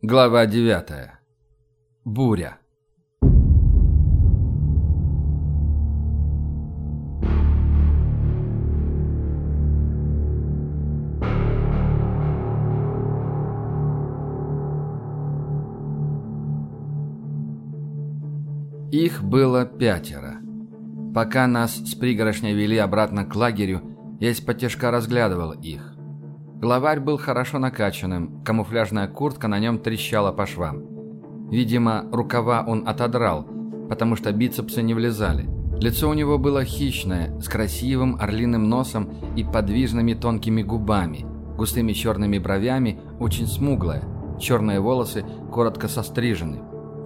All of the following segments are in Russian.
Глава 9. Буря. Их было пятеро. Пока нас с пригорошней вели обратно к лагерю, я из-под разглядывал их. Главарь был хорошо накачанным, камуфляжная куртка на нем трещала по швам. Видимо, рукава он отодрал, потому что бицепсы не влезали. Лицо у него было хищное, с красивым орлиным носом и подвижными тонкими губами, густыми черными бровями, очень смуглое, черные волосы коротко сострижены.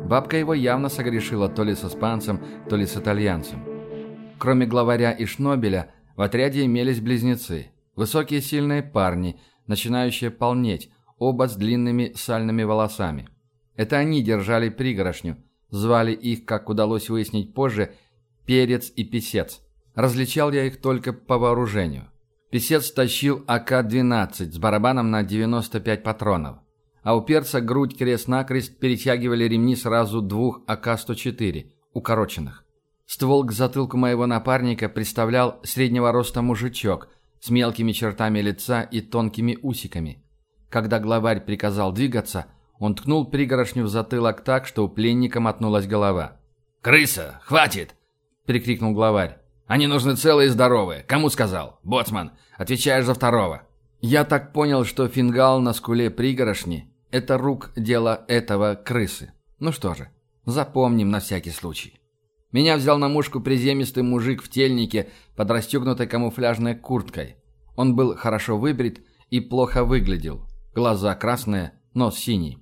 Бабка его явно согрешила то ли с испанцем, то ли с итальянцем. Кроме главаря и шнобеля, в отряде имелись близнецы – Высокие сильные парни, начинающие полнеть, оба с длинными сальными волосами. Это они держали пригорошню. Звали их, как удалось выяснить позже, перец и писец. Различал я их только по вооружению. Писец тащил АК-12 с барабаном на 95 патронов. А у перца грудь крест-накрест перетягивали ремни сразу двух АК-104, укороченных. Ствол к затылку моего напарника представлял среднего роста мужичок – с мелкими чертами лица и тонкими усиками. Когда главарь приказал двигаться, он ткнул пригорошню в затылок так, что у пленника мотнулась голова. «Крыса, хватит!» – прикрикнул главарь. «Они нужны целые и здоровые. Кому сказал? Боцман, отвечаешь за второго». Я так понял, что фингал на скуле пригорошни – это рук дело этого крысы. Ну что же, запомним на всякий случай. Меня взял на мушку приземистый мужик в тельнике под расстегнутой камуфляжной курткой. Он был хорошо выбрит и плохо выглядел. Глаза красные, нос синий.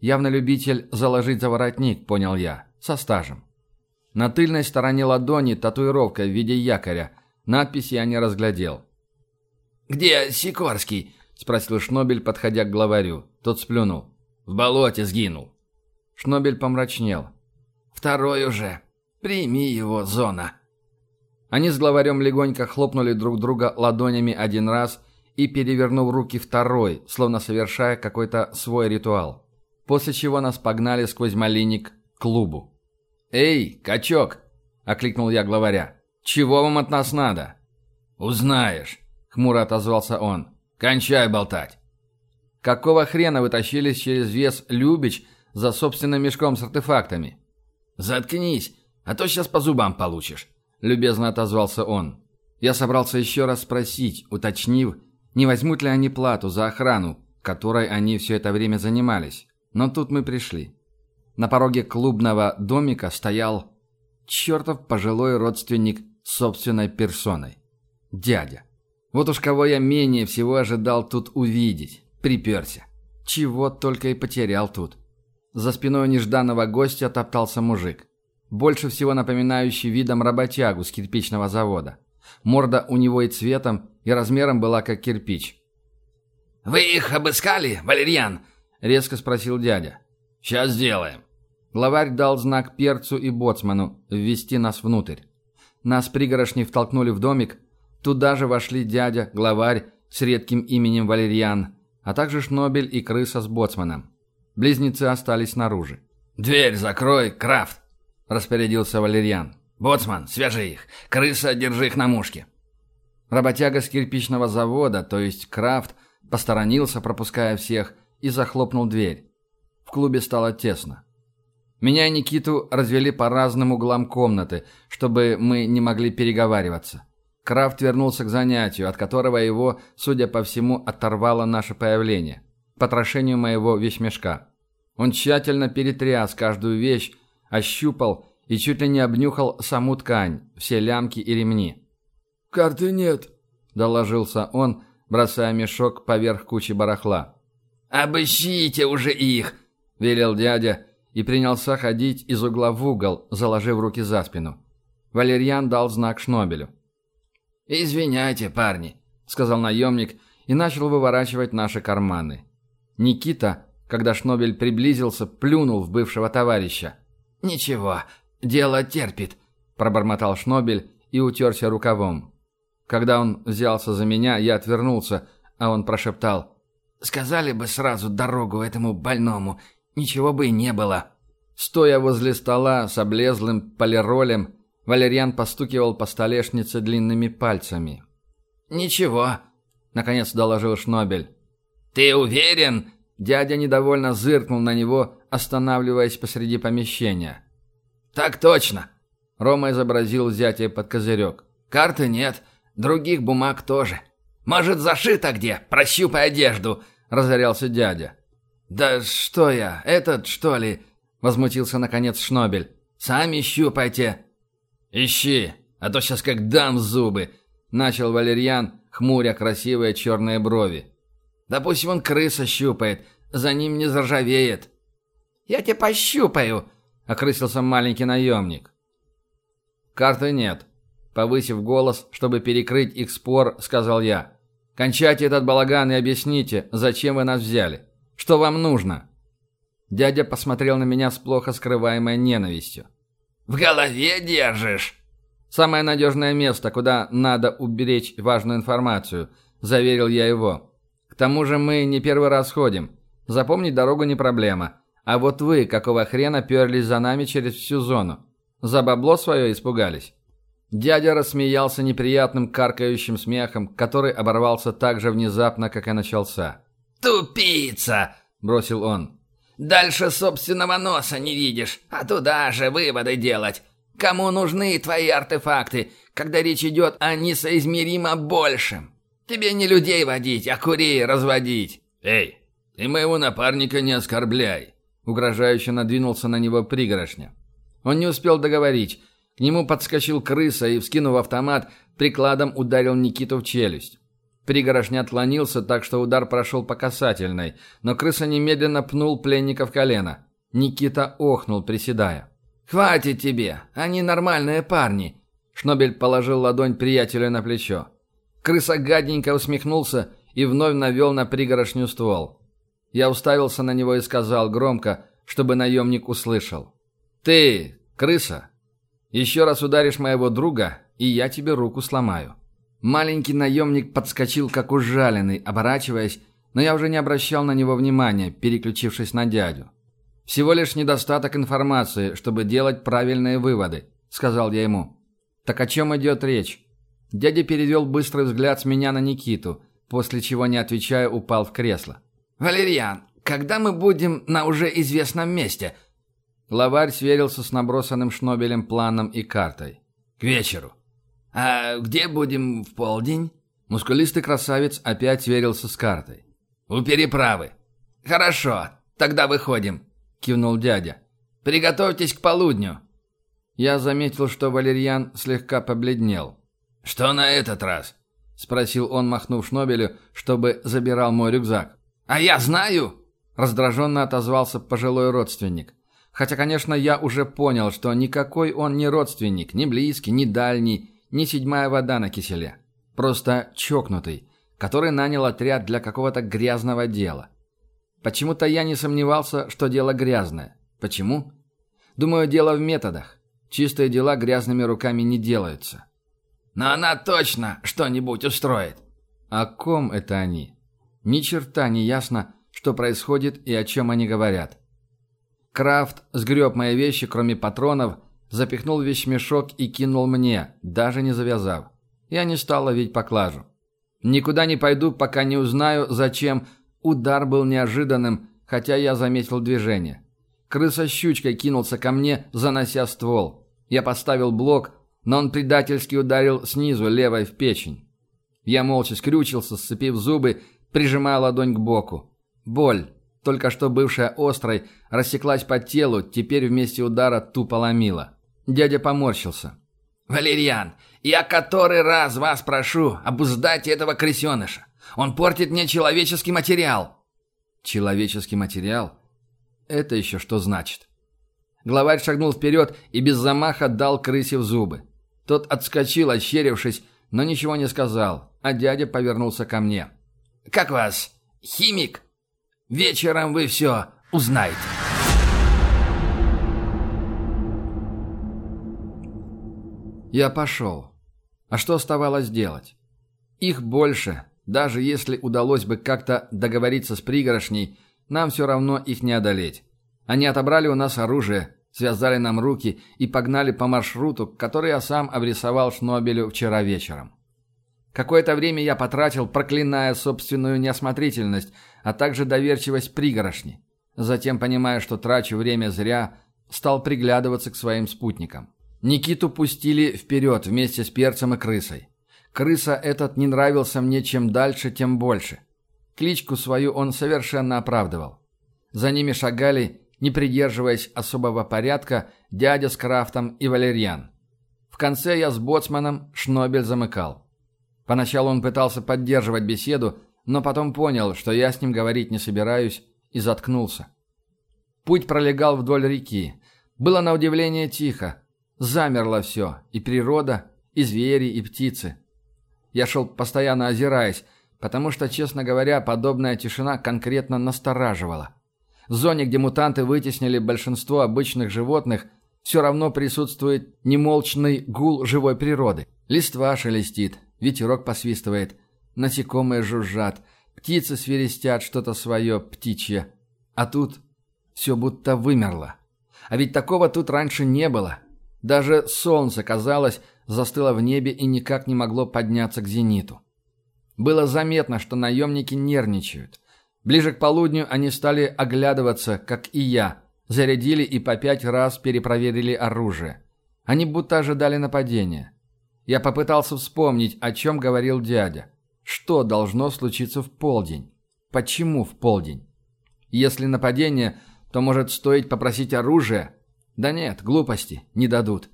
Явно любитель заложить за воротник, понял я, со стажем. На тыльной стороне ладони татуировка в виде якоря. Надписи я не разглядел. «Где Сикорский?» – спросил Шнобель, подходя к главарю. Тот сплюнул. «В болоте сгинул». Шнобель помрачнел. «Второй уже. Прими его, зона». Они с главарем легонько хлопнули друг друга ладонями один раз и, перевернув руки второй, словно совершая какой-то свой ритуал. После чего нас погнали сквозь малиник к клубу. «Эй, качок!» – окликнул я главаря. «Чего вам от нас надо?» «Узнаешь», – хмуро отозвался он. «Кончай болтать». «Какого хрена вы тащились через вес Любич за собственным мешком с артефактами?» «Заткнись!» А то сейчас по зубам получишь», — любезно отозвался он. Я собрался еще раз спросить, уточнив, не возьмут ли они плату за охрану, которой они все это время занимались. Но тут мы пришли. На пороге клубного домика стоял чертов пожилой родственник собственной персоной. Дядя. Вот уж кого я менее всего ожидал тут увидеть. Приперся. Чего только и потерял тут. За спиной нежданного гостя топтался мужик больше всего напоминающий видом работягу с кирпичного завода. Морда у него и цветом, и размером была как кирпич. «Вы их обыскали, Валерьян?» — резко спросил дядя. «Сейчас сделаем». Главарь дал знак перцу и боцману ввести нас внутрь. Нас пригорошни втолкнули в домик. Туда же вошли дядя, главарь с редким именем Валерьян, а также Шнобель и крыса с боцманом. Близнецы остались снаружи. «Дверь закрой, Крафт!» – распорядился Валерьян. «Боцман, свяжи их. Крыса, держи их на мушке». Работяга с кирпичного завода, то есть Крафт, посторонился, пропуская всех, и захлопнул дверь. В клубе стало тесно. Меня и Никиту развели по разным углам комнаты, чтобы мы не могли переговариваться. Крафт вернулся к занятию, от которого его, судя по всему, оторвало наше появление. Потрошению моего вещмешка. Он тщательно перетряс каждую вещь, ощупал и чуть ли не обнюхал саму ткань, все лямки и ремни. «Карты нет», – доложился он, бросая мешок поверх кучи барахла. «Обыщите уже их!» – велел дядя и принялся ходить из угла в угол, заложив руки за спину. Валерьян дал знак Шнобелю. «Извиняйте, парни», – сказал наемник и начал выворачивать наши карманы. Никита, когда Шнобель приблизился, плюнул в бывшего товарища. «Ничего, дело терпит», – пробормотал Шнобель и утерся рукавом. Когда он взялся за меня, я отвернулся, а он прошептал Сказали бы сразу дорогу этому больному, ничего бы и не было». Стоя возле стола с облезлым полиролем, Валерьян постукивал по столешнице длинными пальцами. «Ничего», — наконец доложил Шнобель. «Ты уверен?» Дядя недовольно зыркнул на него, останавливаясь посреди помещения. «Так точно!» Рома изобразил взятие под козырек. «Карты нет, других бумаг тоже. Может, зашито где? Прощупай одежду!» — разорялся дядя. «Да что я, этот, что ли?» — возмутился наконец Шнобель. «Сами щупайте!» «Ищи, а то сейчас как дам зубы!» — начал Валерьян, хмуря красивые черные брови. «Да пусть вон крыса щупает, за ним не заржавеет!» «Я тебя пощупаю!» — окрысился маленький наемник. «Карты нет», — повысив голос, чтобы перекрыть их спор, сказал я. «Кончайте этот балаган и объясните, зачем вы нас взяли. Что вам нужно?» Дядя посмотрел на меня с плохо скрываемой ненавистью. «В голове держишь?» «Самое надежное место, куда надо уберечь важную информацию», — заверил я его. «К тому же мы не первый раз ходим. Запомнить дорогу не проблема. А вот вы, какого хрена, перлись за нами через всю зону? За бабло свое испугались?» Дядя рассмеялся неприятным каркающим смехом, который оборвался так же внезапно, как и начался. «Тупица!» – бросил он. «Дальше собственного носа не видишь, а туда же выводы делать. Кому нужны твои артефакты, когда речь идет о несоизмеримо большем? Тебе не людей водить, а курей разводить». «Эй, ты моего напарника не оскорбляй!» Угрожающе надвинулся на него пригорошня. Он не успел договорить. К нему подскочил крыса и, вскинув автомат, прикладом ударил Никиту в челюсть. Пригорошня отклонился, так что удар прошел по касательной, но крыса немедленно пнул пленника в колено. Никита охнул, приседая. «Хватит тебе! Они нормальные парни!» Шнобель положил ладонь приятелю на плечо. Крыса гаденько усмехнулся и вновь навел на пригорошню ствол. Я уставился на него и сказал громко, чтобы наемник услышал. «Ты, крыса, еще раз ударишь моего друга, и я тебе руку сломаю». Маленький наемник подскочил, как ужаленный, оборачиваясь, но я уже не обращал на него внимания, переключившись на дядю. «Всего лишь недостаток информации, чтобы делать правильные выводы», — сказал я ему. «Так о чем идет речь?» Дядя перевел быстрый взгляд с меня на Никиту, после чего, не отвечая, упал в кресло. «Валерьян, когда мы будем на уже известном месте?» Главарь сверился с набросанным Шнобелем планом и картой. «К вечеру». «А где будем в полдень?» Мускулистый красавец опять сверился с картой. «У переправы». «Хорошо, тогда выходим», — кивнул дядя. «Приготовьтесь к полудню». Я заметил, что Валерьян слегка побледнел. «Что на этот раз?» — спросил он, махнув Шнобелю, чтобы забирал мой рюкзак. «А я знаю!» — раздраженно отозвался пожилой родственник. Хотя, конечно, я уже понял, что никакой он не родственник, ни близкий, ни дальний, ни седьмая вода на киселе. Просто чокнутый, который нанял отряд для какого-то грязного дела. Почему-то я не сомневался, что дело грязное. Почему? Думаю, дело в методах. Чистые дела грязными руками не делаются. Но она точно что-нибудь устроит. О ком это они? Ни черта не ясно, что происходит и о чем они говорят. Крафт сгреб мои вещи, кроме патронов, запихнул вещмешок и кинул мне, даже не завязав. Я не стал ловить поклажу. Никуда не пойду, пока не узнаю, зачем. Удар был неожиданным, хотя я заметил движение. Крыса щучкой кинулся ко мне, занося ствол. Я поставил блок, но он предательски ударил снизу, левой в печень. Я молча скрючился, сцепив зубы, прижимая ладонь к боку. Боль, только что бывшая острой, рассеклась по телу, теперь вместе удара тупо ломила. Дядя поморщился. «Валерьян, я который раз вас прошу, обуздать этого крысеныша. Он портит мне человеческий материал». «Человеческий материал? Это еще что значит?» Главарь шагнул вперед и без замаха дал крысе в зубы. Тот отскочил, ощерившись, но ничего не сказал, а дядя повернулся ко мне. «Как вас? Химик?» Вечером вы все узнаете. Я пошел. А что оставалось делать? Их больше, Даже если удалось бы как-то договориться с пригорошней, нам все равно их не одолеть. Они отобрали у нас оружие, связали нам руки и погнали по маршруту, который я сам обрисовал Шнобелю вчера вечером. Какое-то время я потратил, проклиная собственную неосмотрительность, а также доверчивость пригорошни. Затем, понимая, что трачу время зря, стал приглядываться к своим спутникам. Никиту пустили вперед вместе с перцем и крысой. Крыса этот не нравился мне чем дальше, тем больше. Кличку свою он совершенно оправдывал. За ними шагали, не придерживаясь особого порядка, дядя с Крафтом и Валерьян. В конце я с боцманом Шнобель замыкал. Поначалу он пытался поддерживать беседу, но потом понял, что я с ним говорить не собираюсь, и заткнулся. Путь пролегал вдоль реки. Было на удивление тихо. Замерло все, и природа, и звери, и птицы. Я шел постоянно озираясь, потому что, честно говоря, подобная тишина конкретно настораживала. В зоне, где мутанты вытеснили большинство обычных животных, все равно присутствует немолчный гул живой природы. Листва шелестит, ветерок посвистывает, насекомые жужжат, птицы свирестят что-то свое птичье. А тут все будто вымерло. А ведь такого тут раньше не было. Даже солнце, казалось, застыло в небе и никак не могло подняться к зениту. Было заметно, что наемники нервничают. Ближе к полудню они стали оглядываться, как и я, зарядили и по пять раз перепроверили оружие. Они будто ожидали нападения. Я попытался вспомнить, о чем говорил дядя. Что должно случиться в полдень? Почему в полдень? Если нападение, то может стоить попросить оружие? Да нет, глупости, не дадут.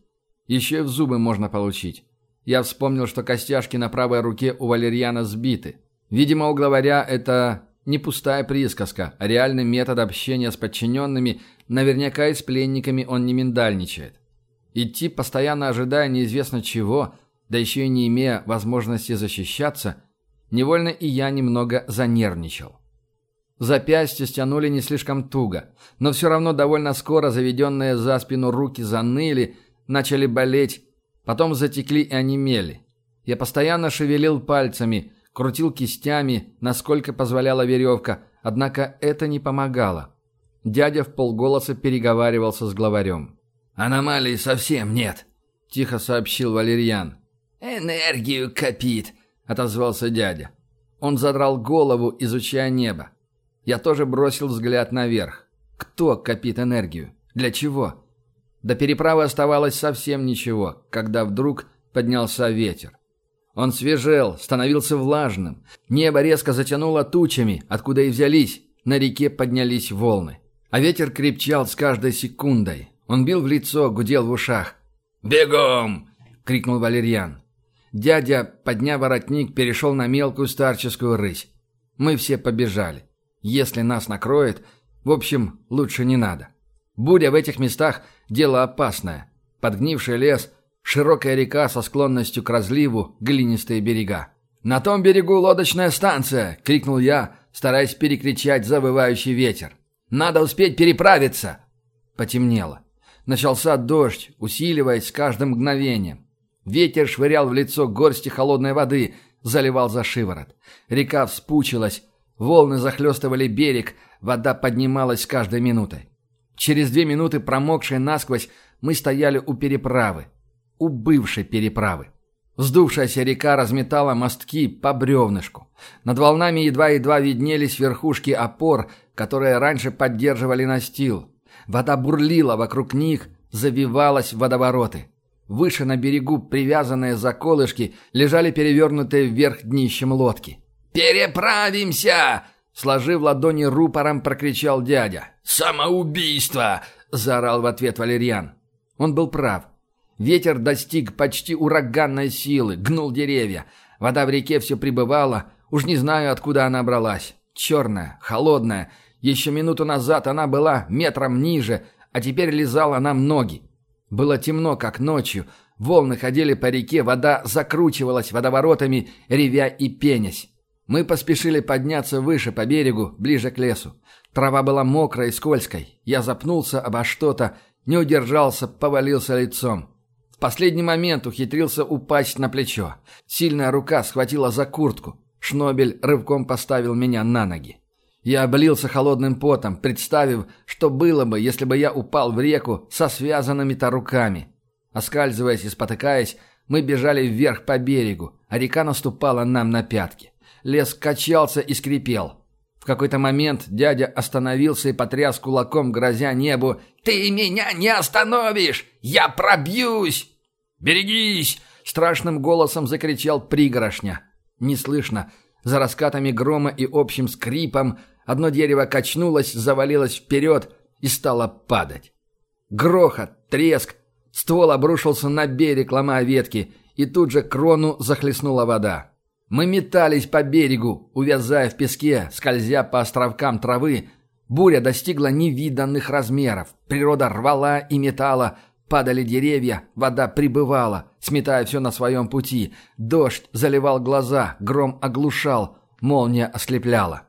Еще и в зубы можно получить. Я вспомнил, что костяшки на правой руке у Валерьяна сбиты. Видимо, у главаря это не пустая присказка, а реальный метод общения с подчиненными, наверняка и с пленниками он не миндальничает. Идти, постоянно ожидая неизвестно чего, да еще и не имея возможности защищаться, невольно и я немного занервничал. Запястья стянули не слишком туго, но все равно довольно скоро заведенные за спину руки заныли, начали болеть, потом затекли и онемели. Я постоянно шевелил пальцами, крутил кистями, насколько позволяла веревка, однако это не помогало. Дядя в полголоса переговаривался с главарем. «Аномалий совсем нет», — тихо сообщил Валерьян. «Энергию копит», — отозвался дядя. Он задрал голову, изучая небо. Я тоже бросил взгляд наверх. Кто копит энергию? Для чего? До переправы оставалось совсем ничего, когда вдруг поднялся ветер. Он свежел, становился влажным. Небо резко затянуло тучами, откуда и взялись. На реке поднялись волны. А ветер крепчал с каждой секундой. Он бил в лицо, гудел в ушах. «Бегом!» — крикнул Валерьян. Дядя, подняв воротник, перешел на мелкую старческую рысь. Мы все побежали. Если нас накроет, в общем, лучше не надо. Буря в этих местах – дело опасное. Подгнивший лес, широкая река со склонностью к разливу, глинистые берега. «На том берегу лодочная станция!» – крикнул я, стараясь перекричать завывающий ветер. «Надо успеть переправиться!» Потемнело. Начался дождь, усиливаясь с каждым мгновением. Ветер швырял в лицо горсти холодной воды, заливал за шиворот. Река вспучилась, волны захлестывали берег, вода поднималась с каждой минутой. Через две минуты, промокшие насквозь, мы стояли у переправы. У бывшей переправы. Вздувшаяся река разметала мостки по бревнышку. Над волнами едва-едва виднелись верхушки опор, которые раньше поддерживали настил. Вода бурлила вокруг них, завивалась в водовороты. Выше на берегу, привязанные за колышки, лежали перевернутые вверх днищем лодки. «Переправимся!» Сложив ладони рупором, прокричал дядя. «Самоубийство!» – заорал в ответ Валерьян. Он был прав. Ветер достиг почти ураганной силы, гнул деревья. Вода в реке все прибывала, уж не знаю, откуда она бралась. Черная, холодная. Еще минуту назад она была метром ниже, а теперь лизала нам ноги. Было темно, как ночью. Волны ходили по реке, вода закручивалась водоворотами, ревя и пенясь. Мы поспешили подняться выше по берегу, ближе к лесу. Трава была мокрой и скользкой. Я запнулся обо что-то, не удержался, повалился лицом. В последний момент ухитрился упасть на плечо. Сильная рука схватила за куртку. Шнобель рывком поставил меня на ноги. Я облился холодным потом, представив, что было бы, если бы я упал в реку со связанными-то руками. Оскальзываясь и спотыкаясь, мы бежали вверх по берегу, а река наступала нам на пятки. Лес качался и скрипел. В какой-то момент дядя остановился и потряс кулаком, грозя небу. «Ты меня не остановишь! Я пробьюсь!» «Берегись!» — страшным голосом закричал пригорошня. Не слышно. За раскатами грома и общим скрипом одно дерево качнулось, завалилось вперед и стало падать. Грохот, треск, ствол обрушился на берег, ломая ветки, и тут же крону захлестнула вода. Мы метались по берегу, увязая в песке, скользя по островкам травы. Буря достигла невиданных размеров. Природа рвала и метала, Падали деревья, вода прибывала, сметая все на своем пути. Дождь заливал глаза, гром оглушал, молния ослепляла.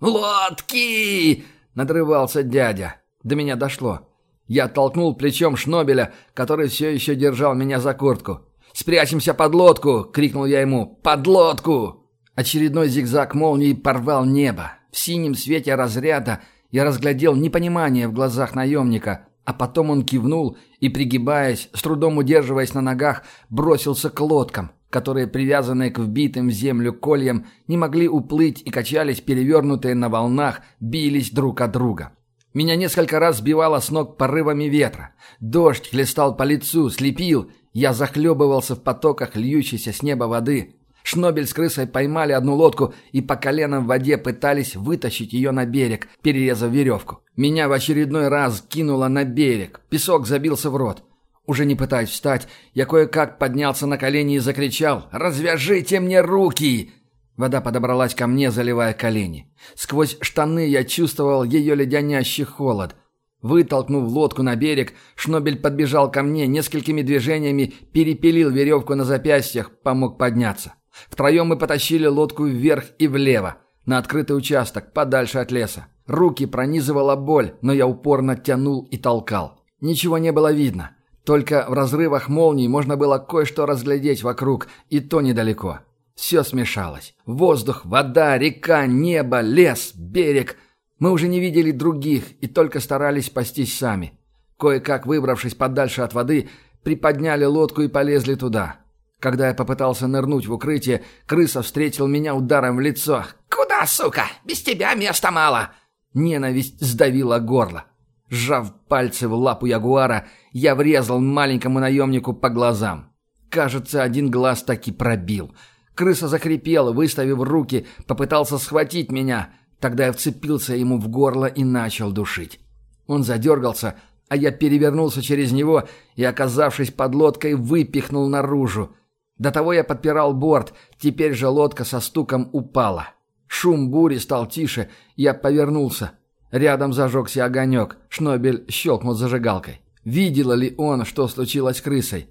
«Лодки!» — надрывался дядя. До меня дошло. Я толкнул плечом Шнобеля, который все еще держал меня за куртку. «Спрячемся под лодку!» — крикнул я ему. «Под лодку!» Очередной зигзаг молнии порвал небо. В синем свете разряда я разглядел непонимание в глазах наемника, а потом он кивнул и, пригибаясь, с трудом удерживаясь на ногах, бросился к лодкам, которые, привязанные к вбитым в землю кольям, не могли уплыть и качались перевернутые на волнах, бились друг от друга. Меня несколько раз сбивало с ног порывами ветра. Дождь хлестал по лицу, слепил. Я захлебывался в потоках льющейся с неба воды. Шнобель с крысой поймали одну лодку и по коленам в воде пытались вытащить ее на берег, перерезав веревку. Меня в очередной раз кинуло на берег. Песок забился в рот. Уже не пытаясь встать, я кое-как поднялся на колени и закричал «Развяжите мне руки!» Вода подобралась ко мне, заливая колени. Сквозь штаны я чувствовал ее леденящий холод. Вытолкнув лодку на берег, Шнобель подбежал ко мне, несколькими движениями перепилил веревку на запястьях, помог подняться. Втроем мы потащили лодку вверх и влево, на открытый участок, подальше от леса. Руки пронизывала боль, но я упорно тянул и толкал. Ничего не было видно. Только в разрывах молний можно было кое-что разглядеть вокруг, и то недалеко. Все смешалось. Воздух, вода, река, небо, лес, берег. Мы уже не видели других и только старались спастись сами. Кое-как выбравшись подальше от воды, приподняли лодку и полезли туда. Когда я попытался нырнуть в укрытие, крыса встретил меня ударом в лицо. «Куда, сука? Без тебя места мало!» Ненависть сдавила горло. Сжав пальцы в лапу ягуара, я врезал маленькому наемнику по глазам. Кажется, один глаз таки пробил. Крыса закрепела, выставив руки, попытался схватить меня. Тогда я вцепился ему в горло и начал душить. Он задергался, а я перевернулся через него и, оказавшись под лодкой, выпихнул наружу. До того я подпирал борт, теперь же лодка со стуком упала. Шум бури стал тише, я повернулся. Рядом зажегся огонек, Шнобель щелкнул зажигалкой. Видела ли он, что случилось с крысой?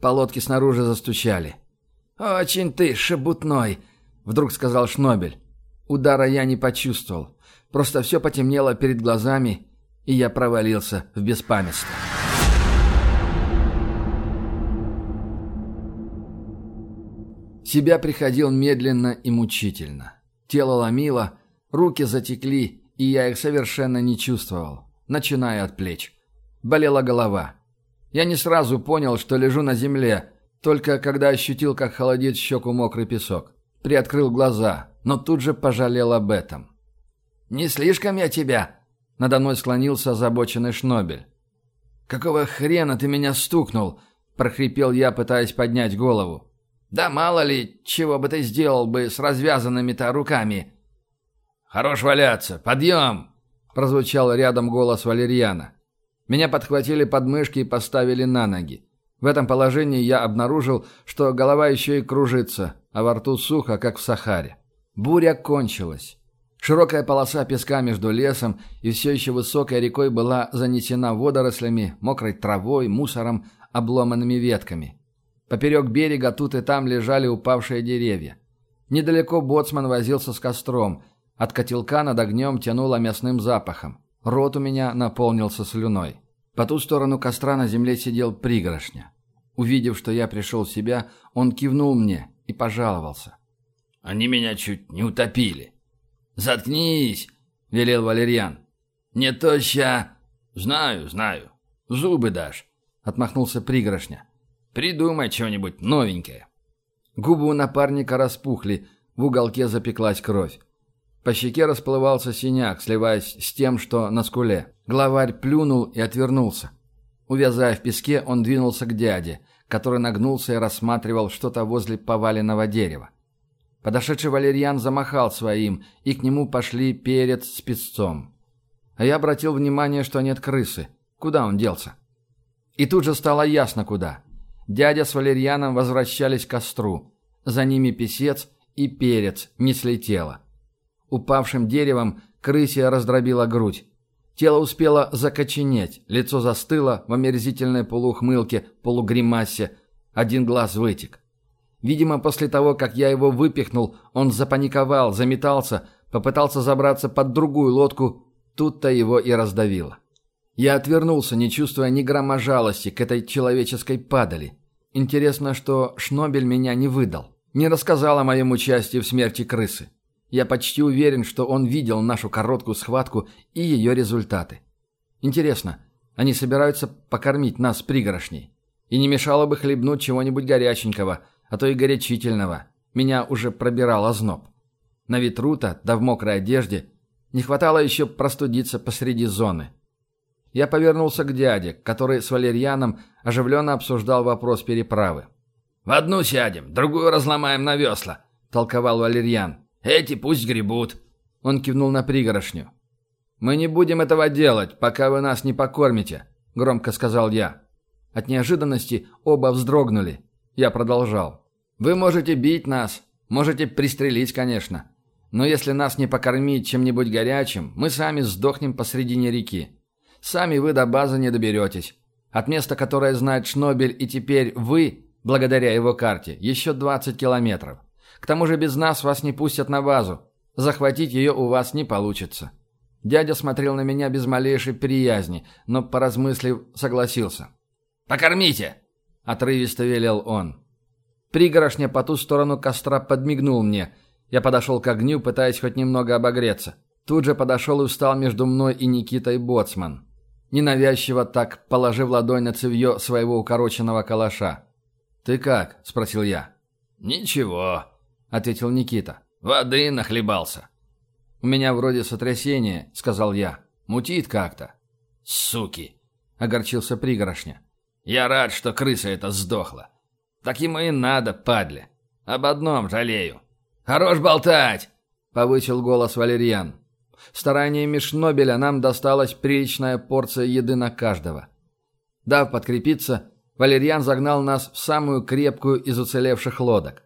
По лодке снаружи застучали. «Очень ты шебутной», — вдруг сказал Шнобель. Удара я не почувствовал. Просто все потемнело перед глазами, и я провалился в беспамятство. Себя приходил медленно и мучительно. Тело ломило, руки затекли, и я их совершенно не чувствовал, начиная от плеч. Болела голова. Я не сразу понял, что лежу на земле, только когда ощутил, как холодит щеку мокрый песок. Приоткрыл глаза, но тут же пожалел об этом. «Не слишком я тебя?» Надо мной склонился озабоченный Шнобель. «Какого хрена ты меня стукнул?» – прохрипел я, пытаясь поднять голову. Да мало ли, чего бы ты сделал бы с развязанными-то руками. Хорош валяться, подъем! Прозвучал рядом голос Валерьяна. Меня подхватили под мышки и поставили на ноги. В этом положении я обнаружил, что голова еще и кружится, а во рту сухо, как в Сахаре. Буря кончилась. Широкая полоса песка между лесом и все еще высокой рекой была занесена водорослями, мокрой травой, мусором, обломанными ветками. Поперек берега тут и там лежали упавшие деревья. Недалеко боцман возился с костром. От котелка над огнем тянуло мясным запахом. Рот у меня наполнился слюной. По ту сторону костра на земле сидел пригоршня. Увидев, что я пришел в себя, он кивнул мне и пожаловался. Они меня чуть не утопили». «Заткнись!» — велел Валерьян. «Не то ща...» «Знаю, знаю. Зубы дашь», — отмахнулся пригоршня. «Придумай что-нибудь новенькое». Губы у напарника распухли, в уголке запеклась кровь. По щеке расплывался синяк, сливаясь с тем, что на скуле. Главарь плюнул и отвернулся. Увязая в песке, он двинулся к дяде, который нагнулся и рассматривал что-то возле поваленного дерева. Подошедший валерьян замахал своим, и к нему пошли перец с песцом. А я обратил внимание, что нет крысы. Куда он делся? И тут же стало ясно, куда. Дядя с валерьяном возвращались к костру. За ними песец и перец не слетело. Упавшим деревом крысе раздробила грудь. Тело успело закоченеть, лицо застыло в омерзительной полуухмылке, полугримасе, один глаз вытек. Видимо, после того, как я его выпихнул, он запаниковал, заметался, попытался забраться под другую лодку, тут-то его и раздавило. Я отвернулся, не чувствуя ни грамма жалости к этой человеческой падали. Интересно, что Шнобель меня не выдал, не рассказал о моем участии в смерти крысы. Я почти уверен, что он видел нашу короткую схватку и ее результаты. Интересно, они собираются покормить нас пригорошней? И не мешало бы хлебнуть чего-нибудь горяченького, а то и горячительного. Меня уже пробирал озноб. На ветру-то, да в мокрой одежде, не хватало еще простудиться посреди зоны. Я повернулся к дяде, который с Валерьяном оживленно обсуждал вопрос переправы. «В одну сядем, другую разломаем на весла», — толковал Валерьян. Эти пусть гребут. Он кивнул на пригорошню. «Мы не будем этого делать, пока вы нас не покормите», — громко сказал я. От неожиданности оба вздрогнули. Я продолжал. «Вы можете бить нас, можете пристрелить, конечно. Но если нас не покормить чем-нибудь горячим, мы сами сдохнем посредине реки. Сами вы до базы не доберетесь. От места, которое знает Шнобель, и теперь вы, благодаря его карте, еще 20 километров. К тому же без нас вас не пустят на базу. Захватить ее у вас не получится». Дядя смотрел на меня без малейшей приязни, но, поразмыслив, согласился. «Покормите!» — отрывисто велел он. Пригорошня по ту сторону костра подмигнул мне. Я подошел к огню, пытаясь хоть немного обогреться. Тут же подошел и встал между мной и Никитой Боцман. Ненавязчиво так, положив ладонь на цевье своего укороченного калаша. «Ты как?» — спросил я. «Ничего», ответил Никита. «Воды нахлебался». «У меня вроде сотрясение», — сказал я. «Мутит как-то». «Суки!» — огорчился пригорошня. «Я рад, что крыса эта сдохла. Так ему и надо, падля. Об одном жалею». «Хорош болтать!» — повысил голос Валерьян. Стараниями Шнобеля нам досталась приличная порция еды на каждого. Дав подкрепиться, Валерьян загнал нас в самую крепкую из уцелевших лодок.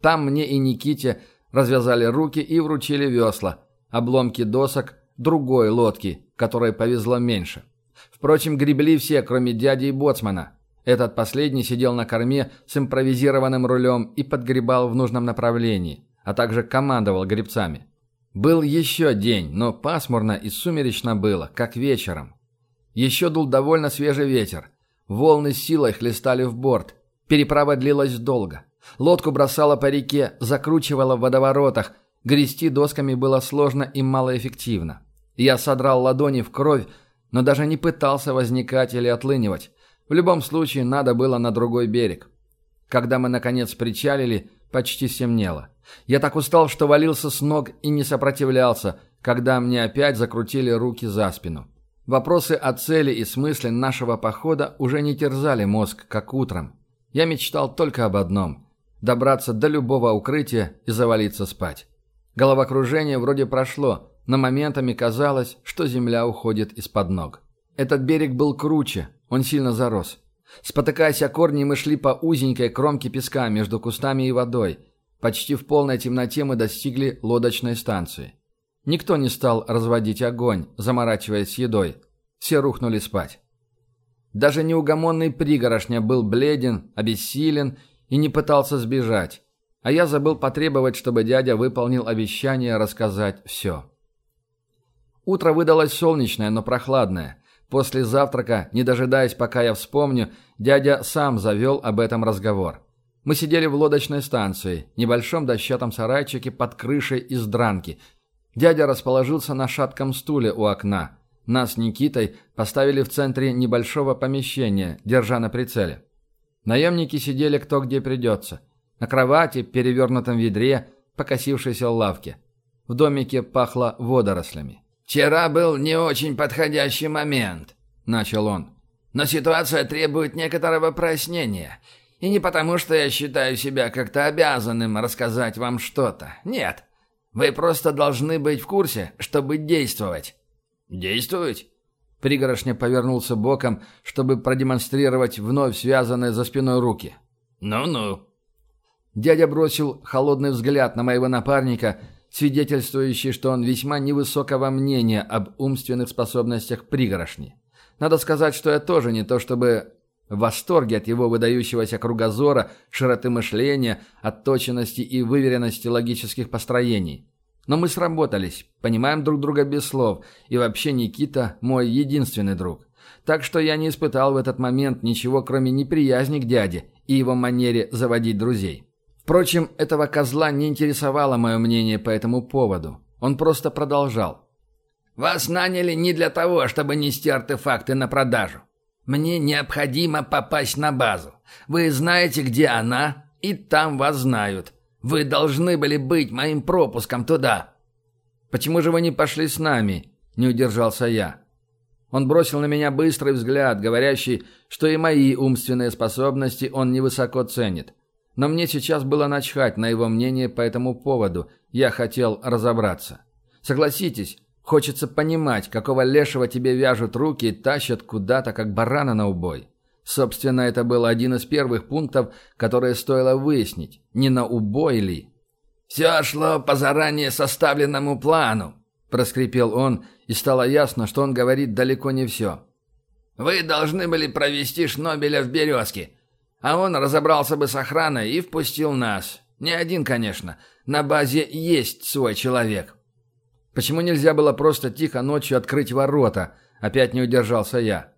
Там мне и Никите развязали руки и вручили весла, обломки досок другой лодки, которой повезло меньше. Впрочем, гребли все, кроме дяди и боцмана. Этот последний сидел на корме с импровизированным рулем и подгребал в нужном направлении, а также командовал гребцами. Был еще день, но пасмурно и сумеречно было, как вечером. Еще дул довольно свежий ветер. Волны силой хлестали в борт. Переправа длилась долго. Лодку бросало по реке, закручивало в водоворотах. Грести досками было сложно и малоэффективно. Я содрал ладони в кровь, но даже не пытался возникать или отлынивать. В любом случае, надо было на другой берег. Когда мы, наконец, причалили, почти семнело. Я так устал, что валился с ног и не сопротивлялся, когда мне опять закрутили руки за спину. Вопросы о цели и смысле нашего похода уже не терзали мозг, как утром. Я мечтал только об одном добраться до любого укрытия и завалиться спать. Головокружение вроде прошло, но моментами казалось, что земля уходит из-под ног. Этот берег был круче, он сильно зарос. Спотыкаясь о корни, мы шли по узенькой кромке песка между кустами и водой. Почти в полной темноте мы достигли лодочной станции. Никто не стал разводить огонь, заморачиваясь едой. Все рухнули спать. Даже неугомонный пригорошня был бледен, обессилен и не пытался сбежать. А я забыл потребовать, чтобы дядя выполнил обещание рассказать все. Утро выдалось солнечное, но прохладное. После завтрака, не дожидаясь, пока я вспомню, дядя сам завел об этом разговор. Мы сидели в лодочной станции, небольшом дощатом сарайчике под крышей из дранки. Дядя расположился на шатком стуле у окна. Нас с Никитой поставили в центре небольшого помещения, держа на прицеле. Наемники сидели кто где придется. На кровати, перевернутом ведре, покосившейся лавке. В домике пахло водорослями. «Вчера был не очень подходящий момент», — начал он. «Но ситуация требует некоторого прояснения. И не потому, что я считаю себя как-то обязанным рассказать вам что-то. Нет. Вы просто должны быть в курсе, чтобы действовать». «Действовать?» Пригорошня повернулся боком, чтобы продемонстрировать вновь связанные за спиной руки. «Ну-ну». Дядя бросил холодный взгляд на моего напарника, свидетельствующий, что он весьма невысокого мнения об умственных способностях пригорошни. Надо сказать, что я тоже не то чтобы в восторге от его выдающегося кругозора, широты мышления, отточенности и выверенности логических построений. Но мы сработались, понимаем друг друга без слов, и вообще Никита – мой единственный друг. Так что я не испытал в этот момент ничего, кроме неприязни к дяде и его манере заводить друзей. Впрочем, этого козла не интересовало мое мнение по этому поводу. Он просто продолжал. «Вас наняли не для того, чтобы нести артефакты на продажу. Мне необходимо попасть на базу. Вы знаете, где она, и там вас знают. Вы должны были быть моим пропуском туда». «Почему же вы не пошли с нами?» – не удержался я. Он бросил на меня быстрый взгляд, говорящий, что и мои умственные способности он невысоко ценит. Но мне сейчас было начхать на его мнение по этому поводу, я хотел разобраться. Согласитесь, Хочется понимать, какого лешего тебе вяжут руки и тащат куда-то, как барана на убой. Собственно, это был один из первых пунктов, которые стоило выяснить. Не на убой ли? «Все шло по заранее составленному плану», – проскрипел он, и стало ясно, что он говорит далеко не все. «Вы должны были провести Шнобеля в «Березке», а он разобрался бы с охраной и впустил нас. Не один, конечно. На базе есть свой человек. Почему нельзя было просто тихо ночью открыть ворота? Опять не удержался я.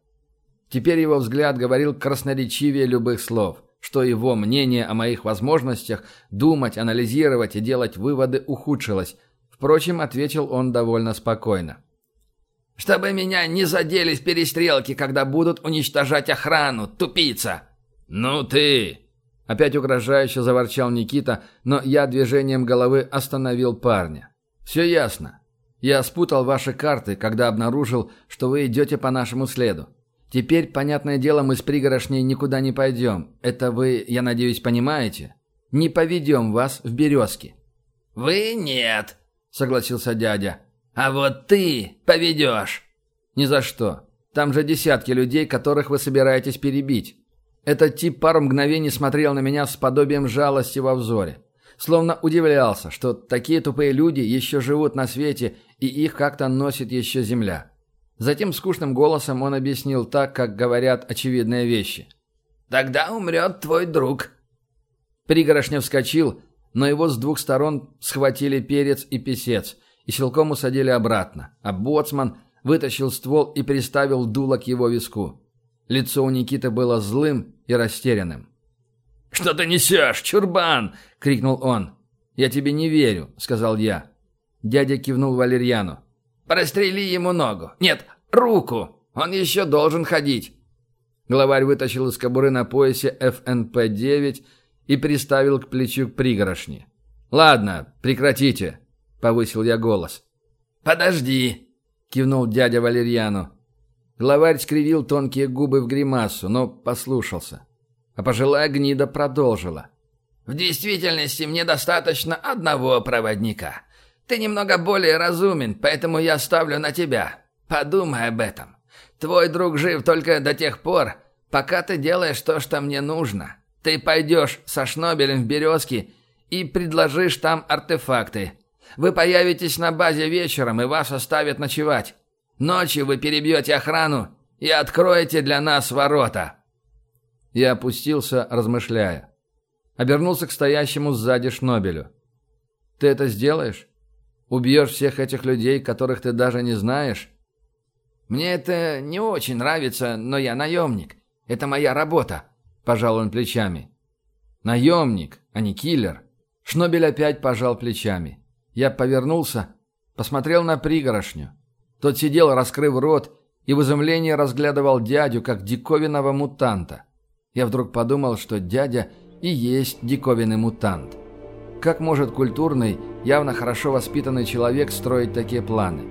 Теперь его взгляд говорил красноречивее любых слов, что его мнение о моих возможностях думать, анализировать и делать выводы ухудшилось. Впрочем, ответил он довольно спокойно. «Чтобы меня не задели в перестрелке, когда будут уничтожать охрану, тупица!» «Ну ты!» Опять угрожающе заворчал Никита, но я движением головы остановил парня. «Все ясно. Я спутал ваши карты, когда обнаружил, что вы идете по нашему следу. Теперь, понятное дело, мы с пригорошней никуда не пойдем. Это вы, я надеюсь, понимаете? Не поведем вас в березки». «Вы нет», — согласился дядя. «А вот ты поведешь». «Ни за что. Там же десятки людей, которых вы собираетесь перебить». Этот тип пару мгновений смотрел на меня с подобием жалости во взоре. Словно удивлялся, что такие тупые люди еще живут на свете, и их как-то носит еще земля. Затем скучным голосом он объяснил так, как говорят очевидные вещи. «Тогда умрет твой друг». Пригорошня вскочил, но его с двух сторон схватили перец и писец и силком усадили обратно, а боцман вытащил ствол и приставил дуло к его виску. Лицо у Никиты было злым и растерянным. «Что ты несешь, чурбан?» — крикнул он. «Я тебе не верю», — сказал я. Дядя кивнул Валерьяну. «Прострели ему ногу. Нет, руку. Он еще должен ходить». Главарь вытащил из кобуры на поясе ФНП-9 и приставил к плечу пригорошни. «Ладно, прекратите», — повысил я голос. «Подожди», — кивнул дядя Валерьяну. Главарь скривил тонкие губы в гримасу, но послушался. А пожилая гнида продолжила. «В действительности мне достаточно одного проводника. Ты немного более разумен, поэтому я ставлю на тебя. Подумай об этом. Твой друг жив только до тех пор, пока ты делаешь то, что мне нужно. Ты пойдешь со Шнобелем в Березки и предложишь там артефакты. Вы появитесь на базе вечером, и вас оставят ночевать. Ночью вы перебьете охрану и откроете для нас ворота». Я опустился, размышляя. Обернулся к стоящему сзади Шнобелю. «Ты это сделаешь? Убьешь всех этих людей, которых ты даже не знаешь?» «Мне это не очень нравится, но я наемник. Это моя работа», – пожал он плечами. Наемник, а не киллер. Шнобель опять пожал плечами. Я повернулся, посмотрел на пригорошню. Тот сидел, раскрыв рот, и в изумлении разглядывал дядю, как диковинного мутанта. Я вдруг подумал, что дядя и есть диковинный мутант. Как может культурный, явно хорошо воспитанный человек строить такие планы?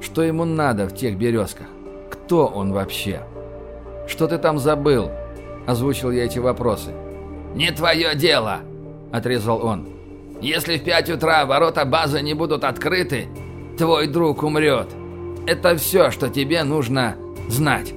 Что ему надо в тех березках? Кто он вообще? «Что ты там забыл?» – озвучил я эти вопросы. «Не твое дело!» – отрезал он. «Если в пять утра ворота базы не будут открыты, твой друг умрет. Это все, что тебе нужно знать».